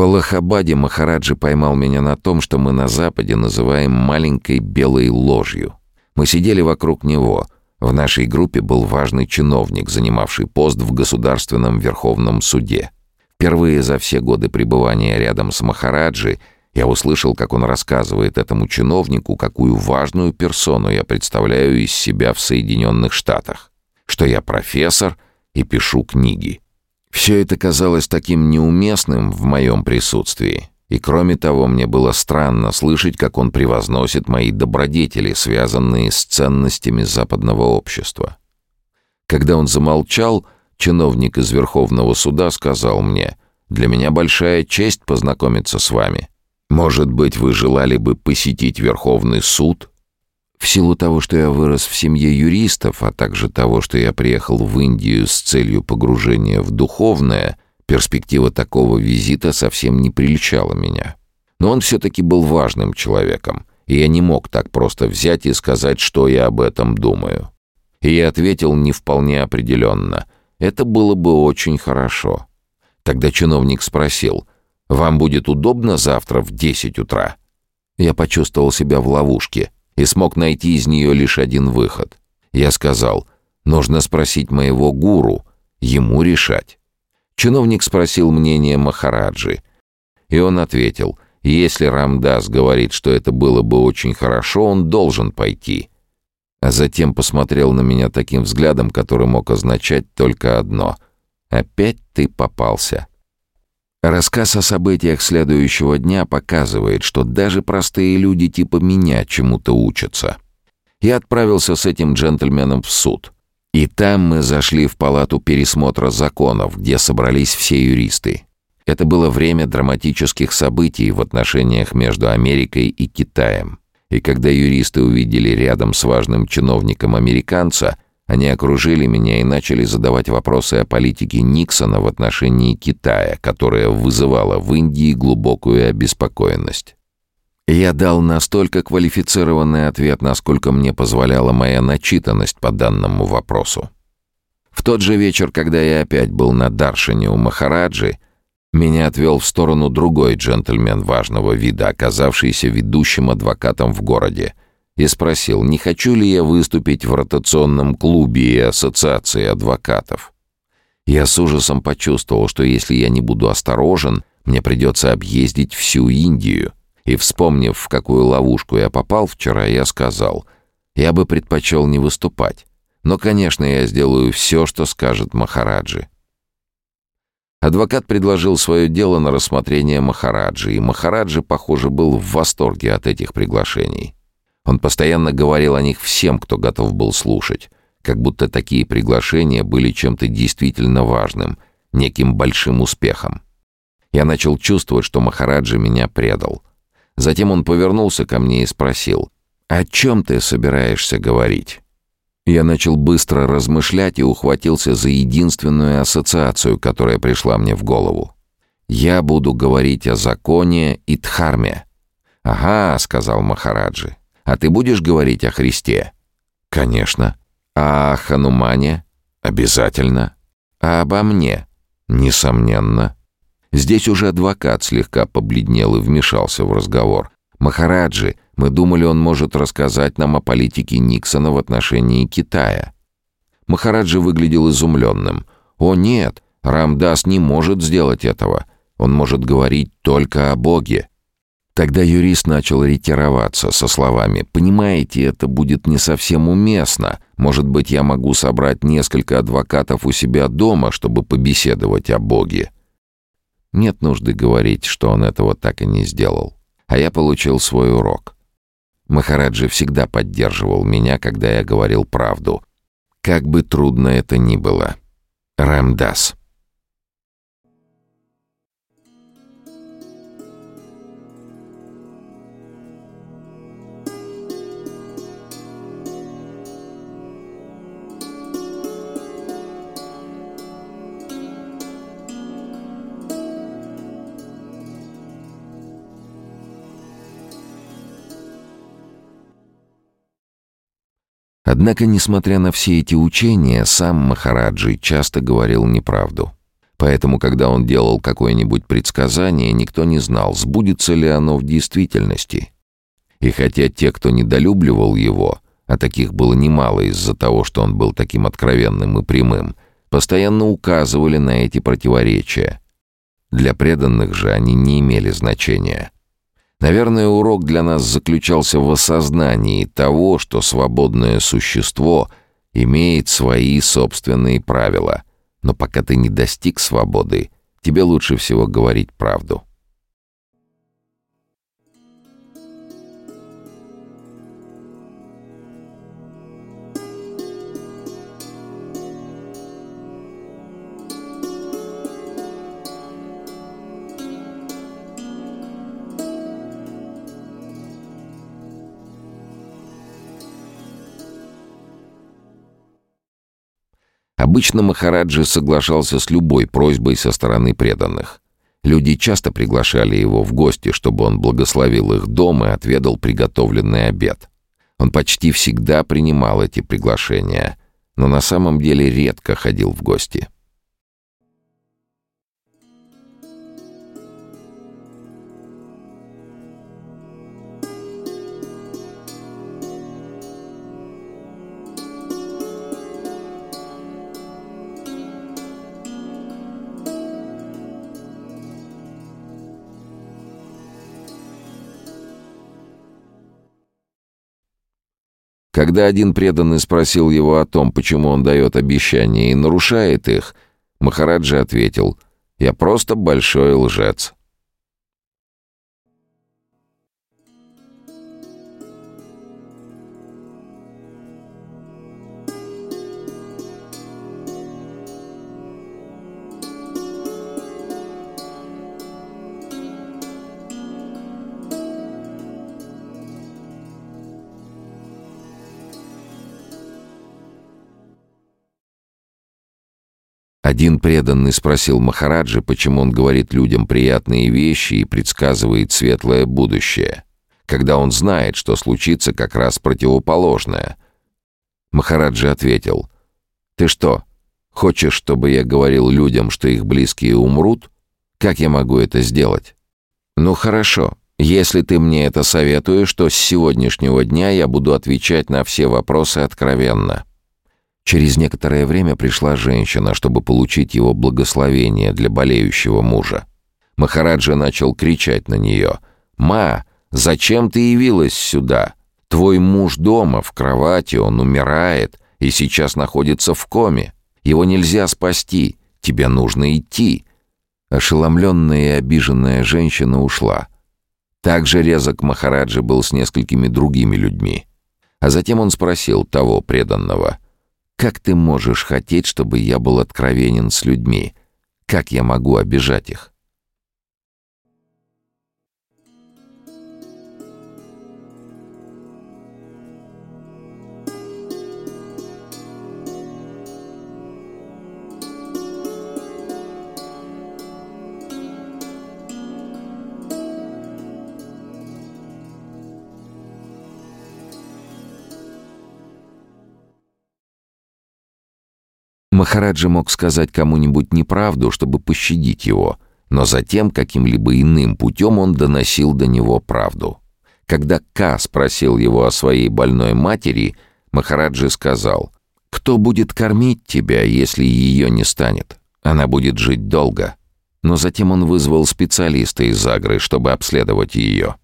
Аллахабаде Махараджи поймал меня на том, что мы на Западе называем маленькой белой ложью. Мы сидели вокруг него. В нашей группе был важный чиновник, занимавший пост в Государственном Верховном Суде. Впервые за все годы пребывания рядом с Махараджи я услышал, как он рассказывает этому чиновнику, какую важную персону я представляю из себя в Соединенных Штатах. Что я профессор и пишу книги. Все это казалось таким неуместным в моем присутствии. И кроме того, мне было странно слышать, как он превозносит мои добродетели, связанные с ценностями западного общества. Когда он замолчал, чиновник из Верховного суда сказал мне, «Для меня большая честь познакомиться с вами. Может быть, вы желали бы посетить Верховный суд?» В силу того, что я вырос в семье юристов, а также того, что я приехал в Индию с целью погружения в духовное, перспектива такого визита совсем не прельчала меня. Но он все-таки был важным человеком, и я не мог так просто взять и сказать, что я об этом думаю. И я ответил не вполне определенно. Это было бы очень хорошо. Тогда чиновник спросил, «Вам будет удобно завтра в 10 утра?» Я почувствовал себя в ловушке — и смог найти из нее лишь один выход. Я сказал, нужно спросить моего гуру, ему решать. Чиновник спросил мнение Махараджи, и он ответил, если Рамдас говорит, что это было бы очень хорошо, он должен пойти. А затем посмотрел на меня таким взглядом, который мог означать только одно — «Опять ты попался». Рассказ о событиях следующего дня показывает, что даже простые люди типа меня чему-то учатся. Я отправился с этим джентльменом в суд. И там мы зашли в палату пересмотра законов, где собрались все юристы. Это было время драматических событий в отношениях между Америкой и Китаем. И когда юристы увидели рядом с важным чиновником американца, они окружили меня и начали задавать вопросы о политике Никсона в отношении Китая, которая вызывала в Индии глубокую обеспокоенность. Я дал настолько квалифицированный ответ, насколько мне позволяла моя начитанность по данному вопросу. В тот же вечер, когда я опять был на Даршине у Махараджи, меня отвел в сторону другой джентльмен важного вида, оказавшийся ведущим адвокатом в городе, и спросил, не хочу ли я выступить в ротационном клубе и ассоциации адвокатов. Я с ужасом почувствовал, что если я не буду осторожен, мне придется объездить всю Индию. И вспомнив, в какую ловушку я попал вчера, я сказал, я бы предпочел не выступать. Но, конечно, я сделаю все, что скажет Махараджи. Адвокат предложил свое дело на рассмотрение Махараджи, и Махараджи, похоже, был в восторге от этих приглашений. Он постоянно говорил о них всем, кто готов был слушать, как будто такие приглашения были чем-то действительно важным, неким большим успехом. Я начал чувствовать, что Махараджи меня предал. Затем он повернулся ко мне и спросил, «О чем ты собираешься говорить?» Я начал быстро размышлять и ухватился за единственную ассоциацию, которая пришла мне в голову. «Я буду говорить о законе и дхарме». «Ага», — сказал Махараджи, а ты будешь говорить о Христе? Конечно. А о Ханумане? Обязательно. А обо мне? Несомненно. Здесь уже адвокат слегка побледнел и вмешался в разговор. «Махараджи, мы думали, он может рассказать нам о политике Никсона в отношении Китая». Махараджи выглядел изумленным. «О нет, Рамдас не может сделать этого. Он может говорить только о Боге». Тогда юрист начал ретироваться со словами «Понимаете, это будет не совсем уместно. Может быть, я могу собрать несколько адвокатов у себя дома, чтобы побеседовать о Боге». Нет нужды говорить, что он этого так и не сделал. А я получил свой урок. Махараджи всегда поддерживал меня, когда я говорил правду. Как бы трудно это ни было. Рамдас. Однако, несмотря на все эти учения, сам Махараджи часто говорил неправду. Поэтому, когда он делал какое-нибудь предсказание, никто не знал, сбудется ли оно в действительности. И хотя те, кто недолюбливал его, а таких было немало из-за того, что он был таким откровенным и прямым, постоянно указывали на эти противоречия. Для преданных же они не имели значения. Наверное, урок для нас заключался в осознании того, что свободное существо имеет свои собственные правила. Но пока ты не достиг свободы, тебе лучше всего говорить правду. Обычно Махараджи соглашался с любой просьбой со стороны преданных. Люди часто приглашали его в гости, чтобы он благословил их дом и отведал приготовленный обед. Он почти всегда принимал эти приглашения, но на самом деле редко ходил в гости. Когда один преданный спросил его о том, почему он дает обещания и нарушает их, Махараджа ответил «Я просто большой лжец». Один преданный спросил Махараджи, почему он говорит людям приятные вещи и предсказывает светлое будущее, когда он знает, что случится как раз противоположное. Махараджи ответил, «Ты что, хочешь, чтобы я говорил людям, что их близкие умрут? Как я могу это сделать?» «Ну хорошо, если ты мне это советуешь, то с сегодняшнего дня я буду отвечать на все вопросы откровенно». Через некоторое время пришла женщина, чтобы получить его благословение для болеющего мужа. Махараджа начал кричать на нее. «Ма, зачем ты явилась сюда? Твой муж дома, в кровати, он умирает и сейчас находится в коме. Его нельзя спасти, тебе нужно идти». Ошеломленная и обиженная женщина ушла. Также резок Махараджа был с несколькими другими людьми. А затем он спросил того преданного — как ты можешь хотеть, чтобы я был откровенен с людьми? Как я могу обижать их? Махараджа мог сказать кому-нибудь неправду, чтобы пощадить его, но затем каким-либо иным путем он доносил до него правду. Когда Ка спросил его о своей больной матери, Махараджи сказал, «Кто будет кормить тебя, если ее не станет? Она будет жить долго». Но затем он вызвал специалиста из Агры, чтобы обследовать ее.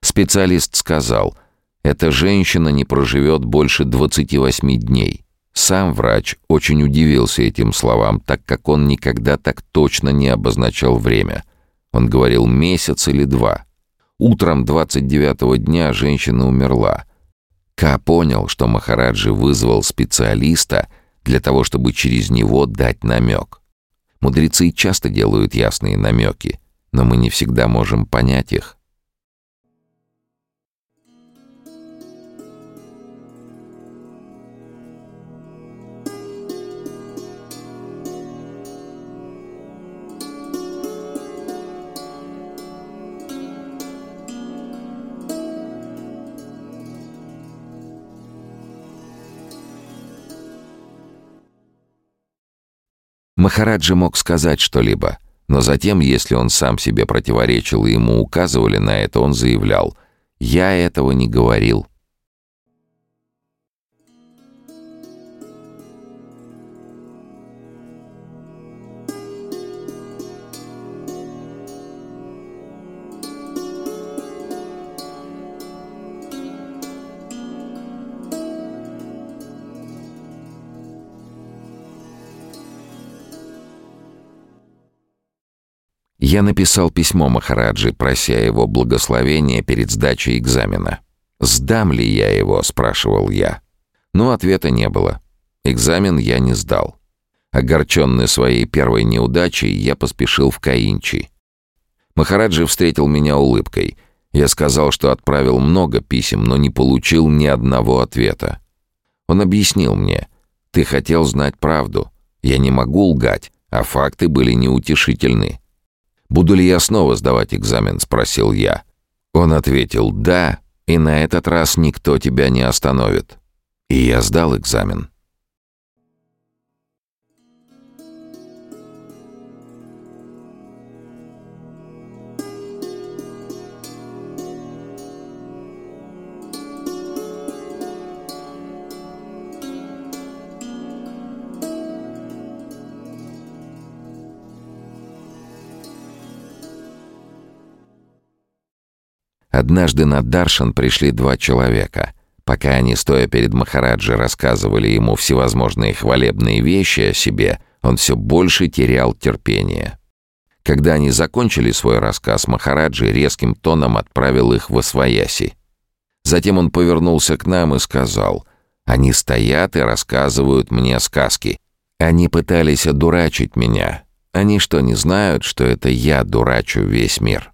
Специалист сказал, «Эта женщина не проживет больше 28 дней». Сам врач очень удивился этим словам, так как он никогда так точно не обозначал время. Он говорил месяц или два. Утром 29-го дня женщина умерла. Ка понял, что Махараджи вызвал специалиста для того, чтобы через него дать намек. Мудрецы часто делают ясные намеки, но мы не всегда можем понять их. Махараджа мог сказать что-либо, но затем, если он сам себе противоречил и ему указывали на это, он заявлял «Я этого не говорил». Я написал письмо Махараджи, прося его благословения перед сдачей экзамена. «Сдам ли я его?» — спрашивал я. Но ответа не было. Экзамен я не сдал. Огорченный своей первой неудачей, я поспешил в Каинчи. Махараджи встретил меня улыбкой. Я сказал, что отправил много писем, но не получил ни одного ответа. Он объяснил мне. «Ты хотел знать правду. Я не могу лгать, а факты были неутешительны. «Буду ли я снова сдавать экзамен?» — спросил я. Он ответил «да», и на этот раз никто тебя не остановит. И я сдал экзамен. Однажды на Даршан пришли два человека. Пока они, стоя перед Махараджи, рассказывали ему всевозможные хвалебные вещи о себе, он все больше терял терпение. Когда они закончили свой рассказ, Махараджи резким тоном отправил их в Освояси. Затем он повернулся к нам и сказал, «Они стоят и рассказывают мне сказки. Они пытались одурачить меня. Они что, не знают, что это я дурачу весь мир?»